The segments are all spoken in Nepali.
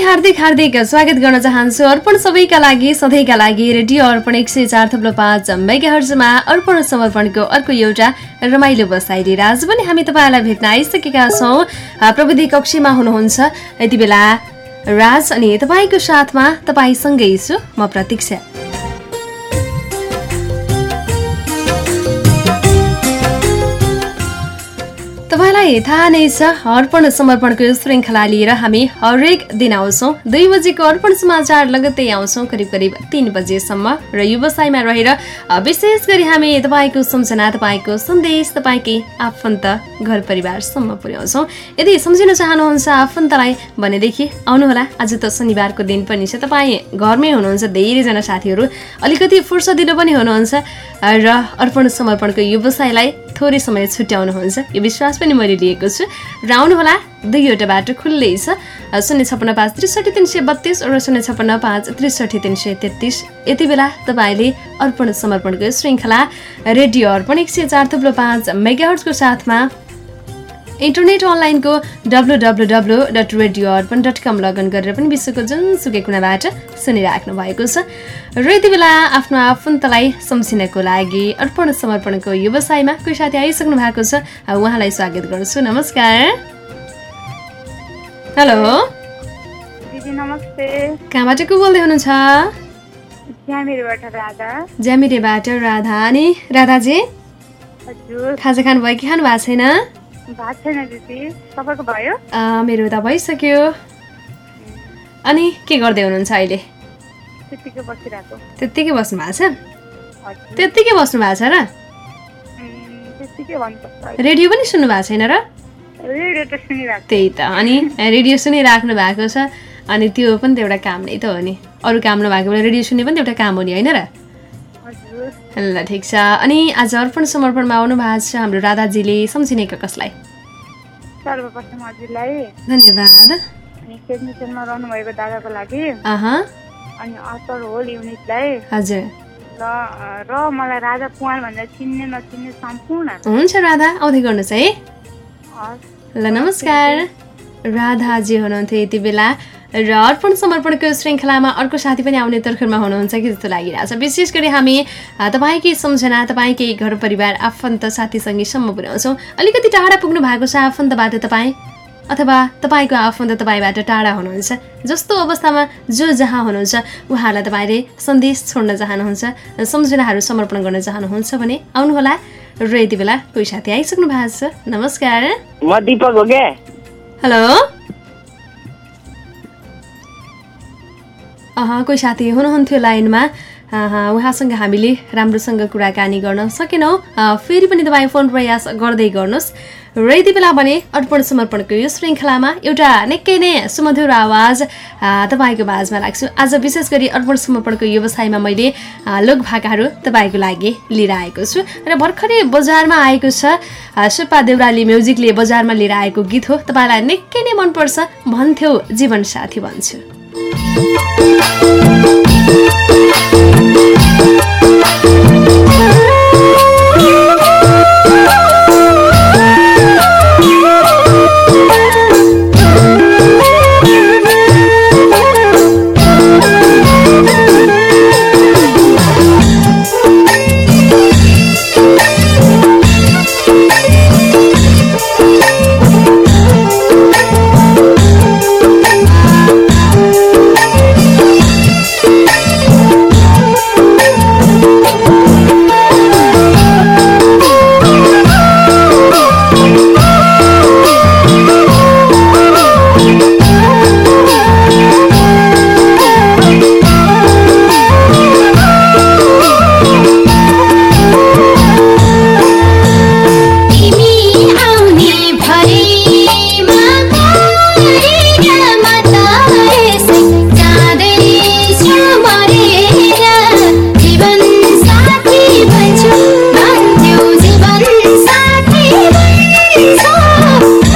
पनि हार्दिक हार्दिक स्वागत गर्न चाहन्छु अर्पण सबैका लागि सधैँका लागि रेडियो अर्पण एक सय चार थप्लो पाँच मेगा हर्जमा अर्पण समर्पणको अर्को एउटा रमाइलो बसाइ लिएर आज पनि हामी तपाईँलाई भेट्न आइसकेका छौँ। प्रविधि कक्षीमा हुनुहुन्छ। यति बेला राज अनि तपाईँको साथमा तपाईँसँगै छु। म प्रतीक्षा। तपाईँलाई थाहा नै छ अर्पण समर्पणको श्रृङ्खला लिएर हामी हरेक दिन आउँछौँ। दुई बजेको अर्पण समाचार लगत्तै आउँछौँ करिब करिब तिन बजेसम्म। र व्यवसायमा रहेर विशेष गरी हामी तपाईँको सम्झना तपाईँको सन्देश तपाईँकै आफन्त घर परिवारसम्म पुर्याउँछौँ। यदि सम्झिन चाहनुहुन्छ आफन्तलाई भनेदेखि आउनुहोला। आज त शनिबारको दिन पनि छ। तपाईँ घरमै हुनुहुन्छ धेरैजना साथीहरू। अलिकति फुर्सदिलो पनि हुनुहुन्छ। र अर्पण समर्पणको व्यवसायलाई थोरै समय छुट्याउनुहुन्छ। यो विश्वास पनि मैले लिएको छु। र आउनुहोला दुईवटा बाटो खुल्लै छ। शून्य छप्पन्न पाँच त्रिसठी तिन सय बत्तिस र शून्य छप्पन्न पाँच त्रिसठी तिन सय तेत्तिस। यति बेला तपाईँले अर्पण समर्पणको श्रृङ्खला रेडियो अर्पण एक सय चार थुप्रो पाँच मेगाहर्सको साथमा इन्टरनेट अनलाइनको W W W dot radio Arpan dot com log in गरेर पनि विश्वको जुनसुकै कुनाबाट सुनिराख्नु भएको छ। र यति बेला आफ्नो आफन्तलाई सम्झिनको लागि अर्पण समर्पणको व्यवसायमा कोही साथी आइसक्नु भएको छ उहाँलाई स्वागत गर्छु। नमस्कार। हेलो। नमस्ते। कहाँबाट को बोल्दै हुनुहुन्छ? ज्यामिरेबाट राधा। अनि राधाजी? खाजा खानुभयो कि खानु भएको छैन? मेरो त भइसक्यो। अनि के गर्दै हुनुहुन्छ अहिले? त्यत्तिकै बस्नु भएको छ? त्यत्तिकै बस्नु भएको छ र? रेडियो पनि सुन्नु भएको छैन र? त्यही त। अनि रेडियो सुनिराख्नु भएको छ। अनि त्यो पनि त एउटा काम नै त हो नि। अरू काम नभएको बेला रेडियो सुन्ने पनि त एउटा काम हो नि होइन र? ल ठिक छ। अनि आज अर्पण समर्पणमा आउनु भएको छ हाम्रो राधाजीले सम्झिनेका कसलाई? सर्वप्रथम हजुरलाई धन्यवाद। अनि टेक्निसियनमा रहनुभएको दादाको लागि। अहँ। अनि असल होल युनिटलाई। हजुर। र र मलाई राजा कुमार भनेर चिन्ने नचिन्ने सम्पूर्ण। हुन्छ राधा आउँदै गर्नुहोस् है। ल नमस्कार। राधाजी हुनुहुन्थ्यो यति बेला। र अर्पण समर्पणको श्रृङ्खलामा अर्को साथी पनि आउने तर्खरमा हुनुहुन्छ कि जस्तो लागिरहेछ विशेष गरी हामी तपाईँकै सम्झना तपाईँकै घर परिवार आफन्त साथीसँगैसम्म पुर्याउँछौँ। अलिकति टाढा पुग्नु भएको छ आफन्तबाट तपाईँ? अथवा तपाईँको आफन्त तपाईँबाट टाढा हुनुहुन्छ? जस्तो अवस्थामा जो जहाँ हुनुहुन्छ उहाँलाई तपाईँले सन्देश छोड्न चाहनुहुन्छ सम्झनाहरू समर्पण गर्न चाहनुहुन्छ भने आउनुहोला र यति बेला कोही साथी आइसक्नु भएको छ। नमस्कार। म दिपक हो क्या? हेलो? कोही साथी हुनुहुन्थ्यो लाइनमा। उहाँसँग हामीले राम्रोसँग कुराकानी गर्न सकेनौँ। फेरि पनि तपाईँ फोन प्रयास गर्दै गर्नुहोस्। र यति बेला भने अर्पण समर्पणको यो श्रृङ्खलामा एउटा निकै नै सुमधुर आवाज तपाईँको माझमा राख्छु। आज विशेष गरी अर्पण समर्पणको व्यवसायमा मैले अह, लोकभाकाहरू तपाईँको लागि लिएर आएको छु। र भर्खरै बजारमा आएको छ सुप्पा देउराली म्युजिकले बजारमा लिएर आएको गीत हो। तपाईँलाई निकै नै मनपर्छ भन्थ्यौ जीवन साथी Thank you. Thank you.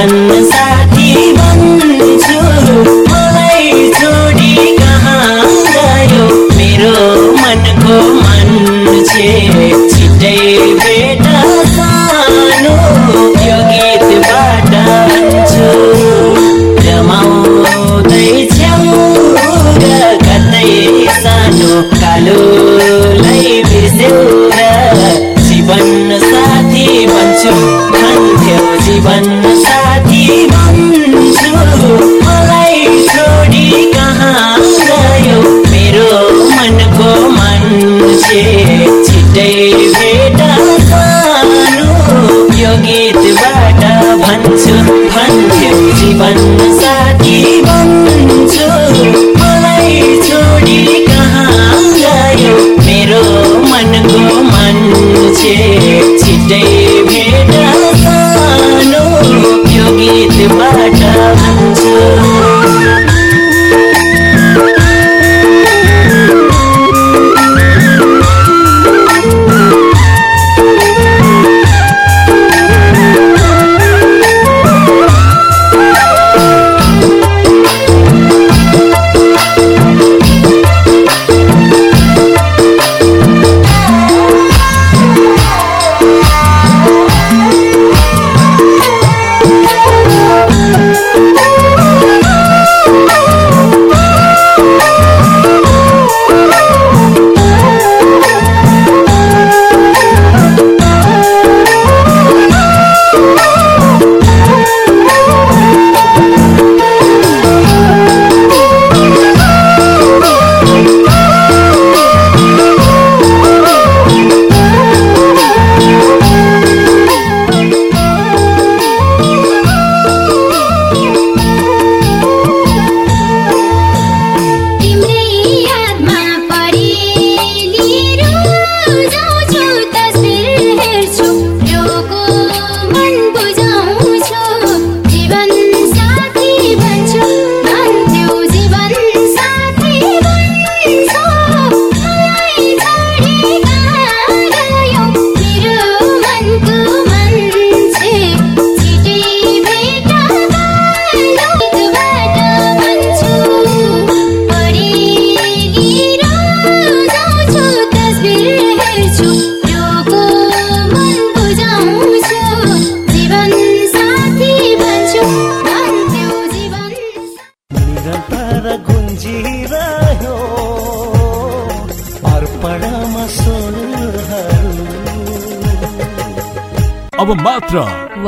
भन्थ्यौ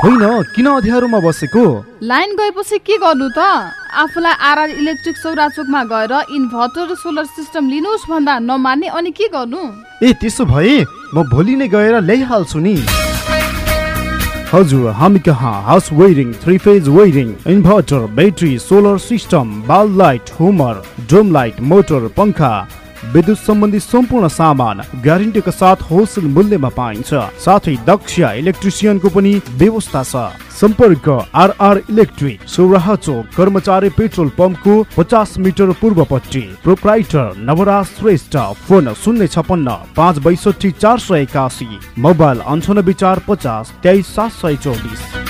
होइन किन अँध्यारोमा बसेको? लाइन गएपछि के गर्नु त? आफूलाई आरआर इलेक्ट्रिक सौरा चोकमा गएर इन्भर्टर र सोलर सिस्टम लिनुहोस् भन्दा नमान्ने अनि के गर्नु? ए त्यसो भए म भोलि नै गएर ल्याइहाल्छु नि। हजुर हामी कहाँ? House wiring three phase wiring inverter battery solar system बाल लाइट होमर ड्रोम लाइट मोटर पंखा विद्युत सम्बन्धी सम्पूर्ण सामान ग्यारेन्टीका साथ होलसेल मूल्यमा पाइन्छ। साथै दक्ष इलेक्ट्रिसियनको पनि व्यवस्था छ। सम्पर्क आरआर इलेक्ट्रिक सौराहा चोक कर्मचारी पेट्रोल पम्पको पचास मिटर पूर्वपट्टि। प्रोप्राइटर नवराज श्रेष्ठ फोन शून्य छपन्न पाँच बैसठी चार सय एकासी। मोबाइल अन्ठानब्बे चार पचास तेइस सात सय चौबिस।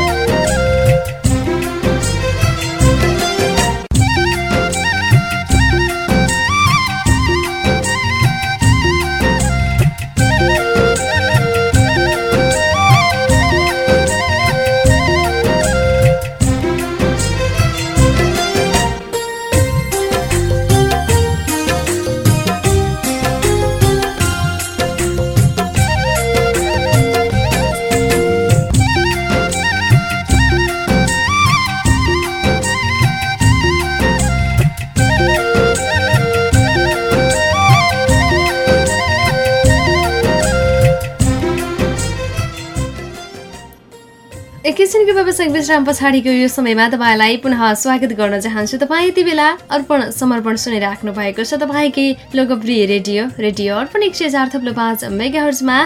एकैछिनको व्यावसायिक विश्राम पछाडिको यो समयमा तपाईँलाई पुनः स्वागत गर्न चाहन्छु। तपाईँ यति बेला अर्पण समर्पण सुनिराख्नु भएको छ। तपाईँकै लोकप्रिय रेडियो रेडियो अर्पण एक सय चार थप्लो पाँच मेगाहर्जमा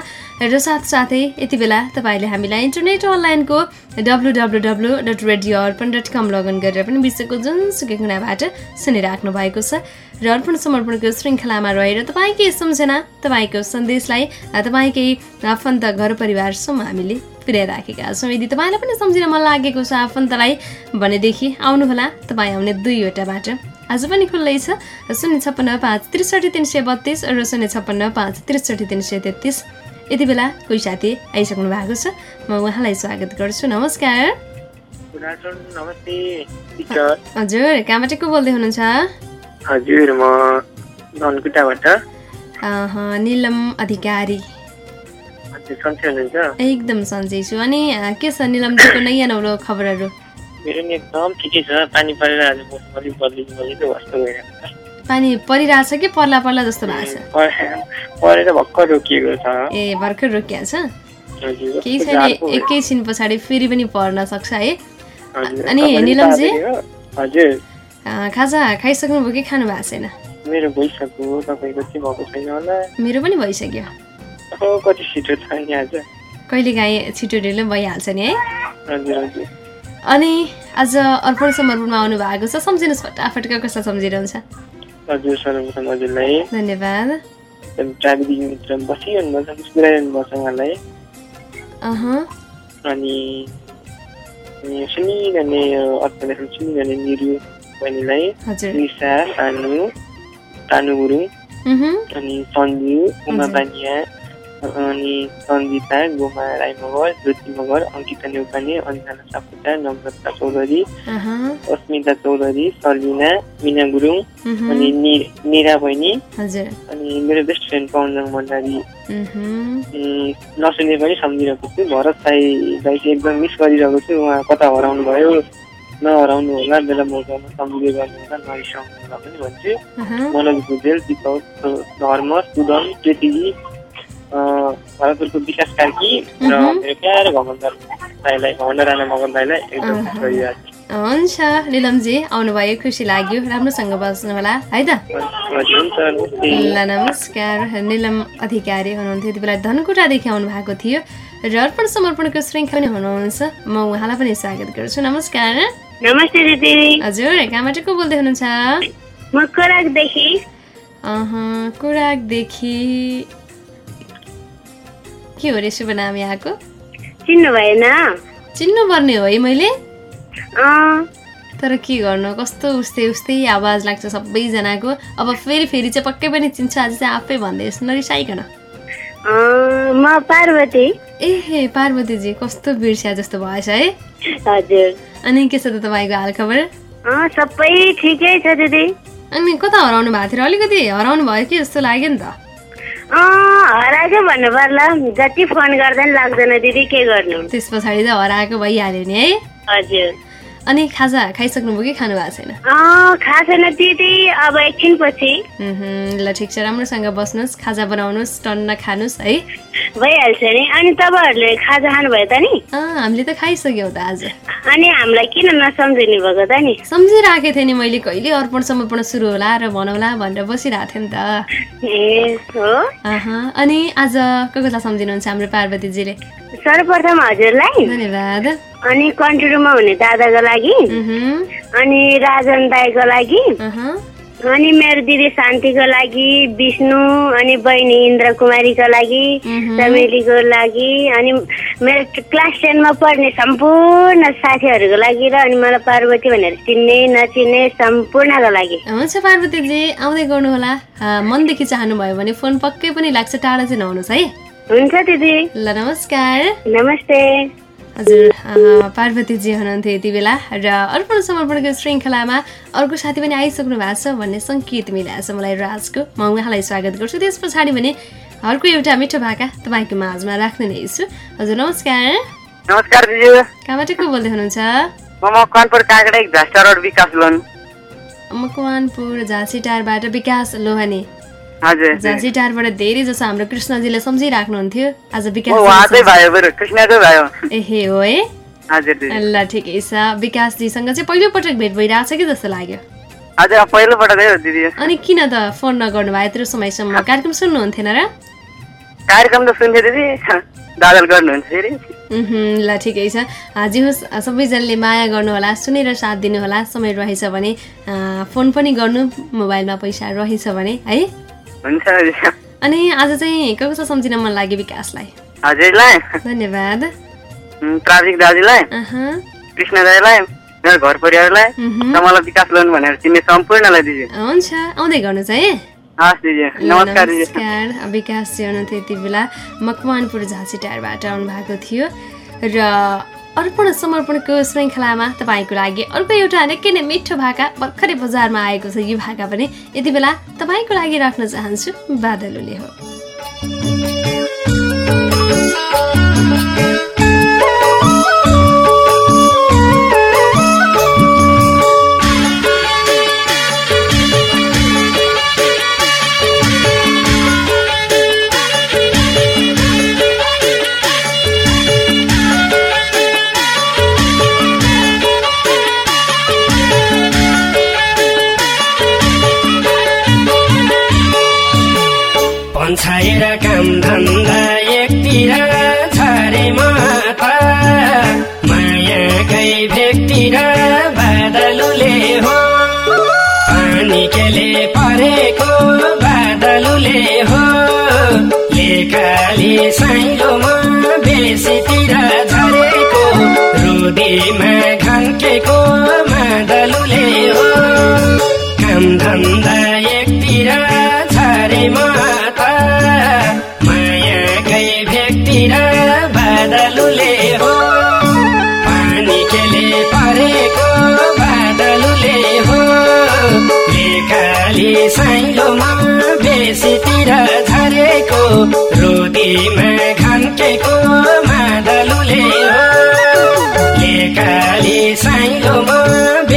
र साथसाथै यति बेला तपाईँले हामीलाई इन्टरनेट अनलाइनको W W W dot radio Arpan dot com log in गरेर पनि विश्वको जुनसुकै कुनाबाट सुनिराख्नु भएको छ। र अर्पण समर्पणको श्रृङ्खलामा रहेर तपाईँकै सम्झना तपाईँको सन्देशलाई तपाईँकै आफन्त घर परिवारसम्म हामीले पुर्याइराखेका छौँ। यदि तपाईँलाई पनि सम्झिन मन लागेको छ आफन्तलाई भनेदेखि आउनुहोला। तपाईँ आउने दुईवटा बाटो आज पनि खुल्लै छ। शून्य छप्पन्न पाँच त्रिसठी तिन सय बत्तिस र शून्य छप्पन्न पाँच त्रिसठी तिन सय तेत्तिस। यति बेला कोही साथी आइसक्नु भएको छ। म उहाँलाई स्वागत गर्छु। नमस्कार। हजुर कहाँबाट को बोल्दै हुनुहुन्छ? हजुर म निलम अधिकारी। एकदम सन्चै छु। अनि के छ निलमजीको नयाँ नौलो खबरहरू? मेरो नि एकदम ठिकै छ। पानी परेर आज गइरहेको छ। परिरहेछ कि पर्ला पर्ला जस्तो भएको छ? परे- परेर भर्खर रोकिएको छ। ए भर्खर छ? केही छैन। एकैछिन पछाडि फेरि पनि पर्न सक्छ है। अनि निलमजी? हजुर। खाजा खाइसक्नुभयो कि खानु भएको छैन? मेरो भइसक्यो तपाईँको चाहिँ भएको छैन होला। मेरो पनि भइसक्यो। कति छिटो छ नि आज कहिलेकाहीँ छिटो ढिलो भइहाल्छ नि है? हजुर हजुर। अनि आज अर्पण समर्पणमा आउनु भएको छ सम्झिनुहोस् फटाफट कसलाई सम्झिरहन्छ। हजुर सर्वप्रथम हजुरलाई। धन्यवाद। प्राविधिक मित्र बसिरहनु भएको छ मुस्कुराइरहनु भएको छ उहाँलाई। अनि सुनिरहने यो अर्पणहरू सुनिरहने निरु बहिनीलाई निसा सानु तानु गुरुङ अनि सन्जु उमा। बानिया अनि सन्जिता गोमा राई मगर ज्योति मगर अङ्किता नेउपाने अन्जना सापकोटा नम्रता चौधरी अस्मिता चौधरी सलिना मिना गुरुङ अनि निरा बहिनी अनि मेरो बेस्ट फ्रेन्ड पवनजङ भण्डारी। नसुने पनि सम्झिरहेको छु भरत साईलाई चाहिँ एकदम मिस गरिरहेको छु उहाँ कता हराउनु भयो नहराउनु होला बेला मौकामा सम्झिँदै गर्नु होला नरिसाउनु होला पनि भन्छु। मनोज भुजेल दिपक धर्म सुदम केटीजी भरतपुरको विकास कार्की र। मेरो प्यारो भगवन्त दाईलाई भगवन्त राणा मगन दाईलाई एकदम हुन्छ निलमजी आउनुभयो खुसी लाग्यो राम्रोसँग बस्नु होला है त? ल नमस्कार। निलम अधिकारी हुनुहुन्थ्यो यति बेला धनकुटादेखि आउनु भएको थियो र अर्पण समर्पणको श्रृङ्खला पनि हुनुहुन्छ। म उहाँलाई पनि स्वागत गर्छु। नमस्कार। नमस्ते दिदी। हजुर कहाँबाट को बोल्दै हुनुहुन्छ? म कोराकदेखि अह, कुराकदेखि के हो रे शुभ नाम यहाँको? चिन्नु भएन। चिन्नुपर्ने हो है मैले? तर के गर्नु? कस्तो उस्तै उस्तै आवाज लाग्छ सबैजनाको। अब फेरि फेरि चाहिँ पक्कै पनि चिन्छ। आज चाहिँ आफै भन्दैछु नरिसाइकन म पार्वती। ए पार्वतीजी कस्तो बिर्स्या जस्तो भएछ है? हजुर। अनि के छ त तपाईँको हालखबर सबै ठिकै छ दिदी। अनि कता हराउनु भएको थियो अलिकति हराउनु भयो कि जस्तो लाग्यो नि त। हराएको भन्नु पर्ला। जति फोन गर्दा नि लाग्दैन दिदी के गर्नु? त्यस पछाडि चाहिँ हराएको भइहाल्यो नि है। हजुर। अनि खाजा खाइसक्नुभयो कि खानु भएको छैन? दिदी अब एकछिनपछि। ल ठिक छ राम्रोसँग बस्नुहोस् खाजा बनाउनुहोस् टन्न खानुहोस् है। भइहाल्छ नि। अनि तपाईँहरूले खाजा खानुभयो त नि? हामीले त खाइसक्यौँ त आज। अनि हामीलाई किन नसम्झिनु भएको त नि? सम्झिराखेको थिएँ नि मैले कहिले अर्पण समर्पण सुरु होला र भनौँला भनेर बसिरहेको थिएँ नि त। ए हो। अनि आज को कसलाई सम्झिनुहुन्छ हाम्रो पार्वतीजीले? सर्वप्रथम हजुरलाई। धन्यवाद। अनि कन्ट्रीमा हुने दादाको लागि अनि राजन दाईको लागि अनि मेरो दिदी शान्तिको लागि विष्णु अनि बहिनी इन्द्र कुमारीको लागि चमेलीको लागि अनि मेरो क्लास टेनमा पढ्ने सम्पूर्ण साथीहरूको लागि र अनि मलाई पार्वती भनेर चिन्ने नचिन्ने सम्पूर्णको लागि। हुन्छ पार्वतीजी आउँदै गर्नुहोला। मनदेखि चाहनुभयो भने फोन पक्कै पनि लाग्छ टाढा चाहिँ नहुनुहोस् है। हुन्छ दिदी। ल नमस्कार। नमस्ते। हजुर पार्वतीजी हुनुहुन्थ्यो यति बेला र अर्पण समर्पणको श्रृङ्खलामा अर्को साथी पनि आइसक्नु भएको छ भन्ने सङ्केत मिलाएको छ मलाई राजको। म उहाँलाई स्वागत गर्छु। त्यस पछाडि भने अर्को एउटा मिठो भाका तपाईँको माझमा राख्ने नै छु। हजुर नमस्कार। नमस्कार दिदी। कहाँबाट को बोल्दै हुनुहुन्छ? म मकवानपुर झास्टा रोड विकास लोन मकवानपुर झाँसी टारबाट विकास लोहानी। हजुर। झाँसी टारबाट धेरै जसो हाम्रो कृष्णजीले सम्झिराख्नुहुन्थ्यो आज विकास एहे हो है। हजुर ल ठिकै छ। विकासजीसँग चाहिँ पहिलोपटक भेट भइरहेछ कि जस्तो लाग्यो? हजुर अनि किन त फोन नगर्नु भयो? यत्रो समयसम्म कार्यक्रम सुन्नुहुन्थेन र? कार्यक्रम त सुन्थ्यो दिदी। दादल गर्नुहुन्छ फेरि। उहुँ, ल ठिकै छ। जे होस् सबैजनाले माया गर्नुहोला सुनेर साथ दिनुहोला। समय रहेछ भने फोन पनि गर्नु मोबाइलमा पैसा रहेछ भने है? हुन्छ अनि आज चाहिँ को कसो सम्झिन मन लाग्यो विकासलाई? हजुरलाई? धन्यवाद। उम्, प्राविक दाजुलाई कृष्ण दाईलाई मेरो घर परिवारलाई। र मलाई विकास लोन भनेर चिन्ने सम्पूर्णलाई दिदी हुन्छ आउँदै गर्नुहोस् है। नमस्कार विकास हुनुहुन्थ्यो यति बेला मकवानपुर झाँसी टारबाट आउनु भएको थियो। र अर्पण समर्पणको श्रृङ्खलामा तपाईँको लागि अर्को एउटा निकै नै मिठो भाका भर्खरै बजारमा आएको छ। यो भाका पनि यति बेला तपाईँको लागि राख्न चाहन्छु बादलुले हो। धन्दा एकतिर छरे माता मायाकै भेकतिर बादलुले हो। पानी केले परेको बादलुले हो। लेकाली साइलोमा बेसीतिर झरेको रुदीमा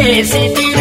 बेसीतिर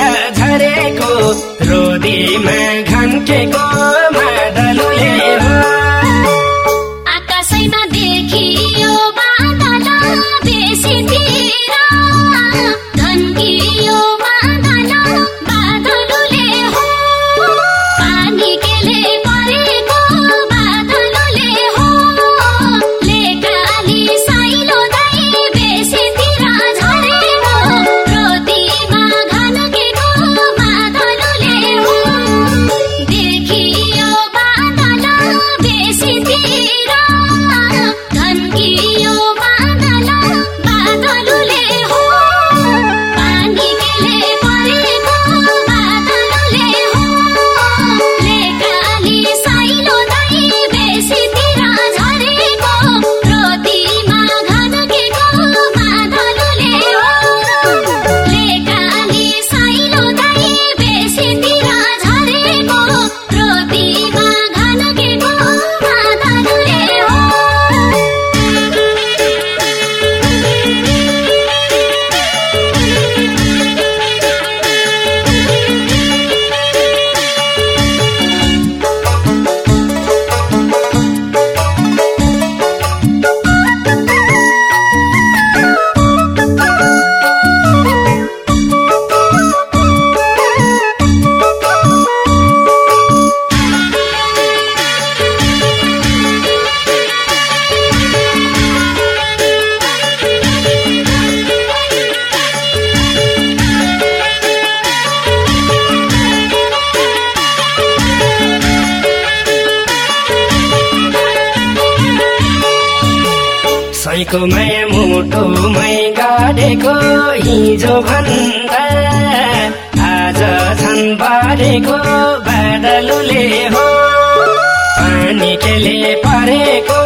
सैको माया मुटुमै गाडेको हिजो भन्दा। आज झन् बाढेको बादलुले हो। पानी केले परेको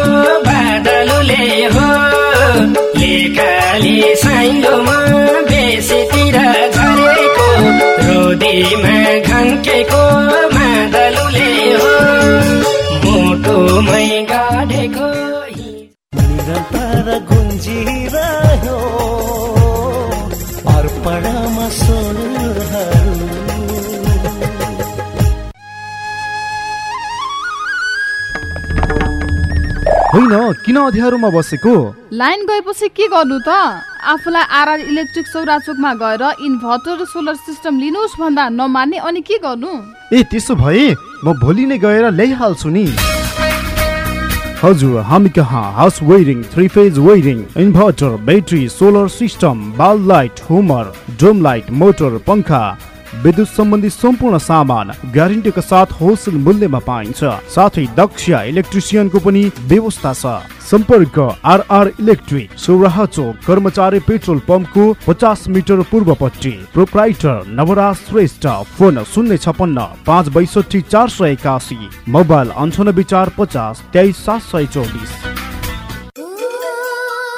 बादलुले हो। लेकाली साइलोमा बेसीतिर झरेको रोदीमा घन्केको मादलुले हो। मुटुमै गाडेको गुन्जिरह्यो अर्पणमा होइन किन अँध्यारोमा बसेको? लाइन गएपछि के गर्नु त? आफूलाई आरआर इलेक्ट्रिक सौराचोकमा गएर इन्भर्टर र सोलर सिस्टम लिनुहोस् भन्दा नमान्ने अनि के गर्नु? ए त्यसो भए म भोलि नै गएर ल्याइहाल्छु नि। हजुर हामी कहाँ house wiring three phase wiring inverter battery solar system बाल लाइट होमर ड्रोम लाइट मोटर पंखा विद्युत सम्बन्धी सम्पूर्ण सामान ग्यारेन्टीका साथ होलसेल मूल्यमा पाइन्छ। साथै दक्ष इलेक्ट्रिसियनको पनि व्यवस्था छ। सम्पर्क आरआर इलेक्ट्रिक सौराहा चोक कर्मचारी पेट्रोल पम्पको पचास मिटर पूर्वपट्टि। प्रोप्राइटर नवराज श्रेष्ठ फोन शून्य छपन्न पाँच बैसठी चार सय एकासी। मोबाइल अन्ठानब्बे चार पचास तेइस सात सय चौबिस।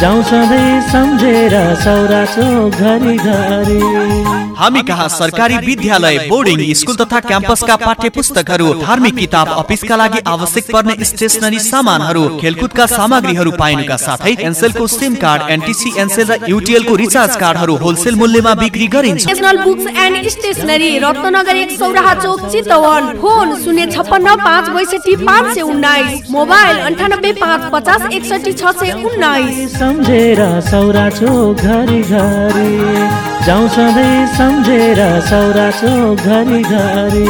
जाउँ सधैँ सम्झेर सौरा चोक घरि घरि हामी कहाँ सरकारी विद्यालय बोर्डिङ स्कुल तथा क्याम्पसका पाठ्य पुस्तकहरू धार्मिक किताब अफिसका लागि आवश्यक पर्ने स्टेसनरी सामानहरू खेलकुदका सामग्रीहरू पाइनुका साथै एनसेलको सिम कार्ड एनटिसी एनसेल र युटिएल को रिचार्ज कार्डहरू होलसेल मूल्यमा बिक्री गरिन्छ। National books and stationery Ratnagar एक सौराहा चोक चितवन फोन शून्य छप्पन्न पाँच बैसठी पाँच सय उन्नाइस मोबाइल अन्ठानब्बे पाँच पचास एकसठी छ सय उन्नाइस। सम्झेर सौरा चोक घरि घरि जाउँ सधैँ सम्झेर सौरा चोक घरि घरि।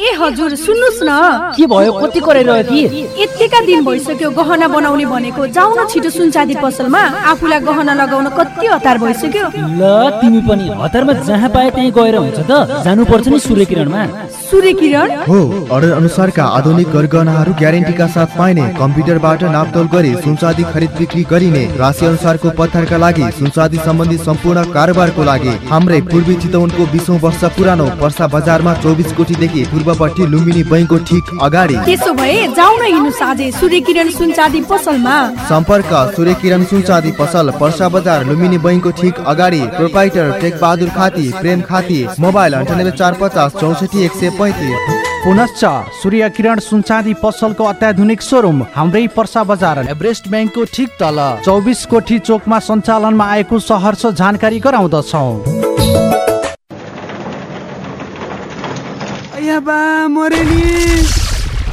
ए हजुर सुन्नुहोस् न। के भयो? कति कराइरह्यो कि यतिका दिन भइसक्यो गहना बनाउने भनेको। जाउ न छिटो सुनचाँदी पसलमा आफूलाई गहना लगाउन कति हतार भइसक्यो। ल तिमी पनि हतारमा जहाँ पाए त्यहीँ गएर हुन्छ त। जानुपर्छ नि सूर्य किरणमा। सूर्य किरण हो अर्डर अनुसारका आधुनिक गरगहनाहरू ग्यारेन्टीका साथ पाइने कम्प्युटरबाट नापतोल गरी सुनचाँदी खरिद बिक्री गरिने राशि अनुसारको पत्थरका लागि सुनचाँदी सम्बन्धी सम्पूर्ण कारोबारको लागि हाम्रै पूर्वी चितवनको बिसौँ वर्ष पुरानो पर्सा बजारमा चौबिस कोटीदेखि पूर्वपट्टि लुम्बिनी बैङ्कको ठिक अगाडि। त्यसो भए हिँड्नु साझे सूर्य किरण सुनचाँदी पसलमा। सम्पर्क सूर्य किरण सुनचाँदी पसल पर्सा बजार लुम्बिनी बैङ्कको ठिक अगाडि प्रोपाइटर टेक बहादुर खाती प्रेम खाती मोबाइल अन्ठानब्बे चार पचास चौसठी एक सय पैँतिस पुनश्च सूर्य किरण सुनचाँदी पसलको अत्याधुनिक सोरुम हाम्रै पर्सा बजार। एभरेस्ट ब्याङ्कको ठिक तल। चौबिस कोठी चोकमा सञ्चालनमा आएको सहरर्ष जानकारी गराउँदछौ। बा मरे नि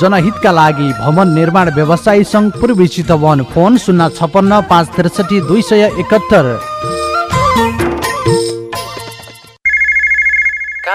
जनहितका लागि भवन निर्माण व्यवसायी सङ्घ पूर्वी चितवन फोन शून्य छपन्न पाँच त्रिसठी दुई सय एकहत्तर।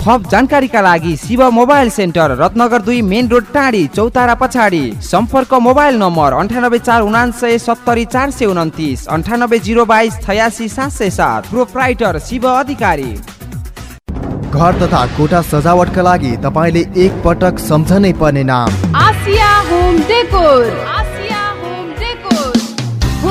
थप जानकारीका लागि शिव मोबाइल सेन्टर रत्नगर दुई मेन रोड टाढी चौतारा पछाडि। सम्पर्क मोबाइल नम्बर अन्ठानब्बे चार उनान्सय सत्तरी चार सय उन्तिस अन्ठानब्बे जिरो बाइस छयासी सात सय सात। प्रोप्राइटर शिव अधिकारी। घर तथा कोठा सजावटका लागि तपाईँले एक पटक सम्झनै पर्ने नाम। Asia home decor.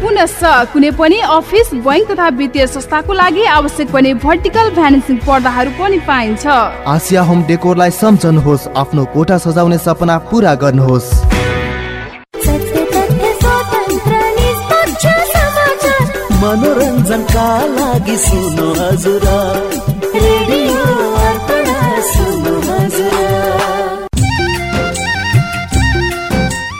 पुनश्च कुनै पनि अफिस बैङ्क तथा वित्तीय संस्थाको लागि आवश्यक पर्ने भर्टिकल भ्यानिसिङ पर्दाहरू पनि पाइन्छ। आसिया होम डेकोरलाई सम्झनुहोस् आफ्नो कोठा सजाउने सपना पुरा गर्नुहोस्। मनोरञ्जनका लागि सुन्नु हजुर। रेडियो।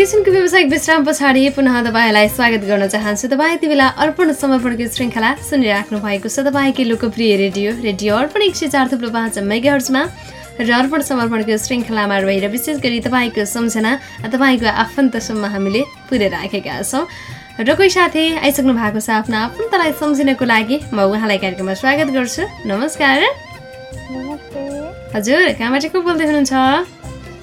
एकैछिनको व्यावसायिक विश्राम पछाडि पुनः तपाईँलाई स्वागत गर्न चाहन्छु। तपाईँ यति बेला अर्पण समर्पणको श्रृङ्खला सुनिराख्नु भएको छ। तपाईँकै लोकप्रिय रेडियो रेडियो अर्पण एक सय चार थुप्रो पाँच मेगाहर्जमा। र अर्पण समर्पणको श्रृङ्खलामा रहेर विशेष गरी तपाईँको सम्झना तपाईँको आफन्तसम्म हामीले पुर्याइराखेका छौँ। र कोही साथी आइसक्नु भएको छ आफ्नो आफन्तलाई सम्झिनको लागि म उहाँलाई कार्यक्रममा स्वागत गर्छु। नमस्कार। हजुर कहाँबाट को बोल्दै हुनुहुन्छ?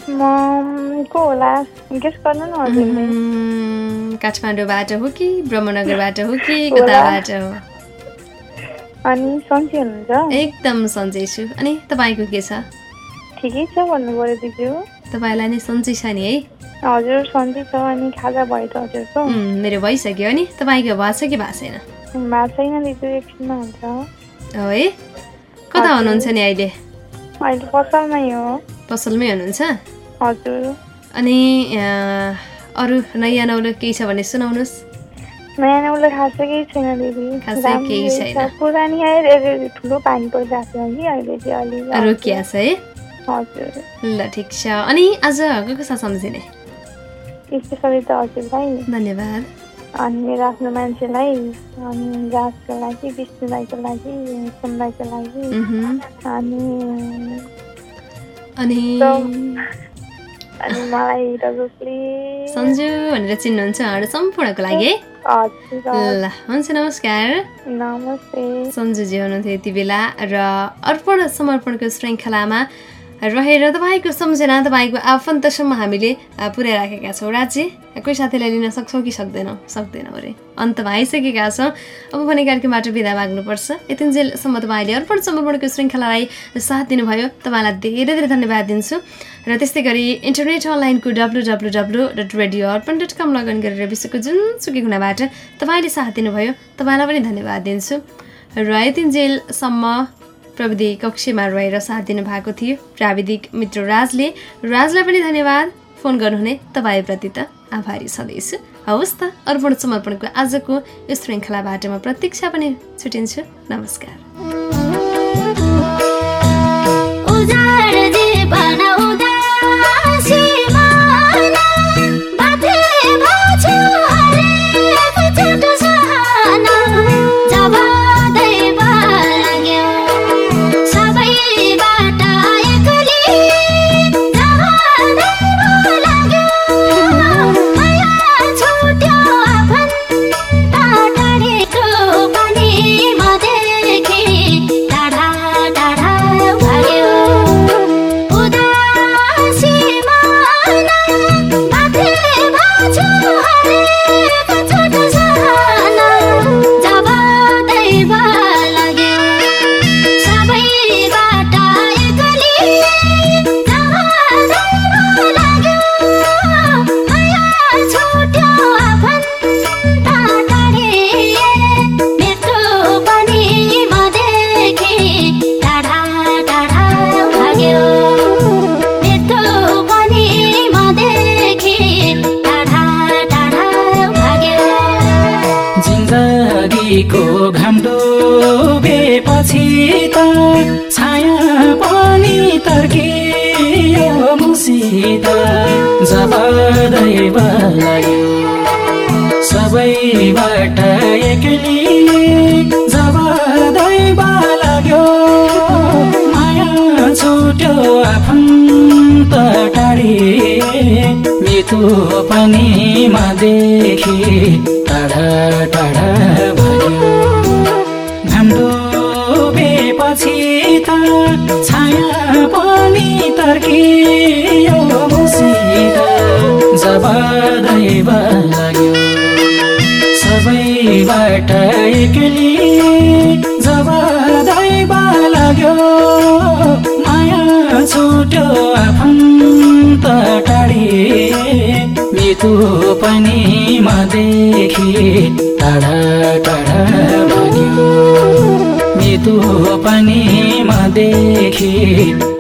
म को होला गेस गर्नु न हजुरले उम्, काठमाडौँबाट हो कि ब्रह्मनगरबाट हो कि कताबाट हो? अनि सन्चै हुनुहुन्छ? एकदम सन्चै छु। अनि तपाईँको के छ? ठिकै छ भन्नु पर्यो दिजु तपाईँलाई नै सन्चै छ नि है? हजुर सन्चै छ। अनि खाजा भयो त हजुरको। मेरो भइसक्यो। नि तपाईँको भएको छ कि भएको छैन? भएको छैन दिजु एकछिनमा हुन्छ। हो है? कता हुनुहुन्छ नि अहिले? अहिले पसलमै हो। पसलमै हुनुहुन्छ? हजुर। अनि अरू नयाँ नौलो केही छ भने सुनाउनुहोस्। नयाँ नौलो खासै केही छैन दिदी। खासै केही। छैन। पुरानी आएर ठुलो पानी परिरहेको छ कि अहिले चाहिँ अलिक रोकिया छ है? हजुर। ल ठिक छ। अनि आज को को साथ सम्झिने स्पेसली त हजुरलाई धन्यवाद। अनि मेरो आफ्नो मान्छेलाई अनि राजको लागि विष्णुलाई लागि सोमलाईको लागि। अनि अनि अनि मलाई सन्जु भनेर चिन्नुहुन्छ उहाँहरू सम्पूर्णको लागि। है ल हुन्छ नमस्कार। नमस्ते। सन्जुजी हुनुहुन्थ्यो यति बेला र अर्पण समर्पणको श्रृङ्खलामा रहेर तपाईँको सम्झना तपाईँको आफन्तसम्म हामीले पुर्याइराखेका छौँ। राज्य कोही साथीलाई लिन सक्छौँ कि सक्दैनौँ? सक्दैनौँ अरे। अन्तमा आइसकेका छौँ। अब भने कार्यक्रमबाट बिदा माग्नुपर्छ। यतिन्जेलसम्म तपाईँले अर्पण समर्पणको श्रृङ्खलालाई साथ दिनुभयो। तपाईँलाई धेरै धेरै धन्यवाद दिन्छु। र त्यस्तै गरी इन्टरनेट अनलाइनको W W W dot radio Arpan dot com login गरेर विश्वको जुनसुकै कुनाबाट तपाईँले साथ दिनुभयो। तपाईँलाई पनि धन्यवाद दिन्छु। र यतिन्जेलसम्म प्रविधि कक्षमा रहेर साथ दिनुभएको थियो। प्राविधिक मित्र राजले राजलाई पनि धन्यवाद। फोन गर्नुहुने तपाईँप्रति त आभारी छँदैछु। हवस् त अर्पण समर्पणको आजको यो श्रृङ्खलाबाट म प्रतीक्षा पनि छुटिन्छु। नमस्कार। सबैबाट एक्लै जब दैव लाग्यो माया छुट्यो आफन्त टाढे। पनि म देखि टाढा टाढा भयो। घाम डुबेपछि त छाया पनि तर्कियो। मुसित जब दैव लाग्यो। सबैबाट एक्लै जब दैव लाग्यो। माया छुट्यो आफन्त टाढे। मृत्यु पनि म देखि टाढा टाढा भाग्यो मृत्यु पनि म देखि